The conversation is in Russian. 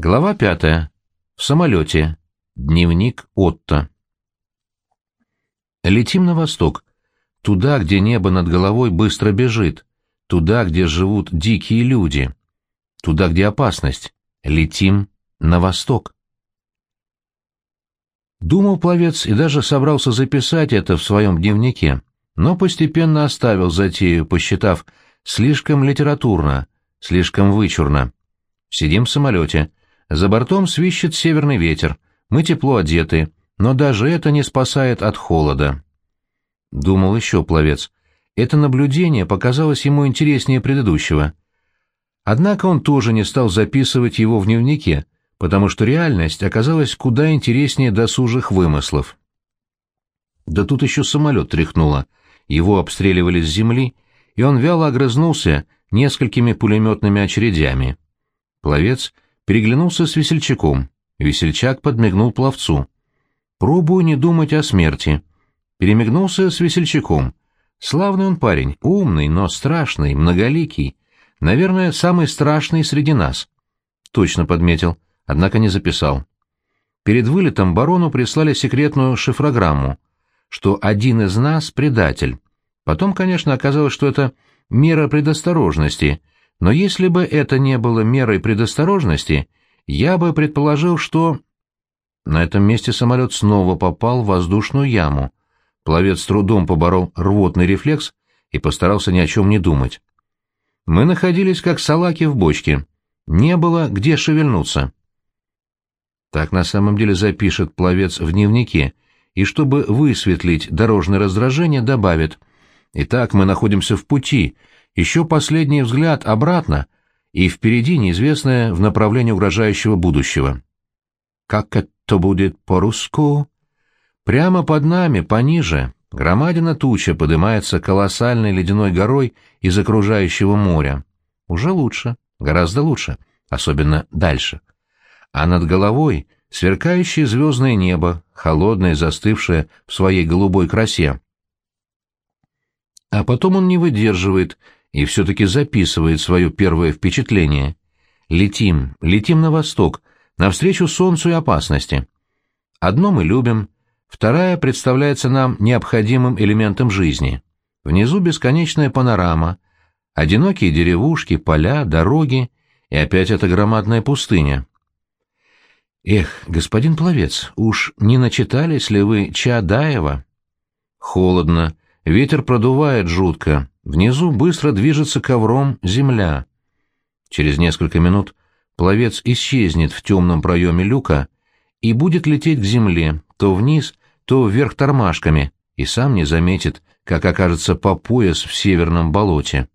Глава пятая. В самолете. Дневник Отто. Летим на восток. Туда, где небо над головой быстро бежит. Туда, где живут дикие люди. Туда, где опасность. Летим на восток. Думал пловец и даже собрался записать это в своем дневнике, но постепенно оставил затею, посчитав слишком литературно, слишком вычурно. Сидим в самолете. За бортом свищет северный ветер, мы тепло одеты, но даже это не спасает от холода. Думал еще пловец. Это наблюдение показалось ему интереснее предыдущего. Однако он тоже не стал записывать его в дневнике, потому что реальность оказалась куда интереснее досужих вымыслов. Да тут еще самолет тряхнуло. Его обстреливали с земли, и он вяло огрызнулся несколькими пулеметными очередями. Пловец переглянулся с весельчаком. Весельчак подмигнул пловцу. «Пробую не думать о смерти». Перемигнулся с весельчаком. Славный он парень, умный, но страшный, многоликий. Наверное, самый страшный среди нас. Точно подметил, однако не записал. Перед вылетом барону прислали секретную шифрограмму, что один из нас — предатель. Потом, конечно, оказалось, что это мера предосторожности — но если бы это не было мерой предосторожности, я бы предположил, что... На этом месте самолет снова попал в воздушную яму. Пловец с трудом поборол рвотный рефлекс и постарался ни о чем не думать. Мы находились как салаки в бочке. Не было где шевельнуться. Так на самом деле запишет пловец в дневнике, и чтобы высветлить дорожное раздражение, добавит «Итак, мы находимся в пути, еще последний взгляд обратно, и впереди неизвестное в направлении угрожающего будущего. Как это будет по-русски? Прямо под нами, пониже, громадина туча поднимается колоссальной ледяной горой из окружающего моря. Уже лучше, гораздо лучше, особенно дальше. А над головой сверкающее звездное небо, холодное, застывшее в своей голубой красе. А потом он не выдерживает и все-таки записывает свое первое впечатление. Летим, летим на восток, навстречу солнцу и опасности. Одно мы любим, вторая представляется нам необходимым элементом жизни. Внизу бесконечная панорама, одинокие деревушки, поля, дороги, и опять эта громадная пустыня. Эх, господин пловец, уж не начитались ли вы Чадаева? Холодно, ветер продувает жутко, Внизу быстро движется ковром земля. Через несколько минут пловец исчезнет в темном проеме люка и будет лететь к земле, то вниз, то вверх тормашками, и сам не заметит, как окажется по пояс в северном болоте.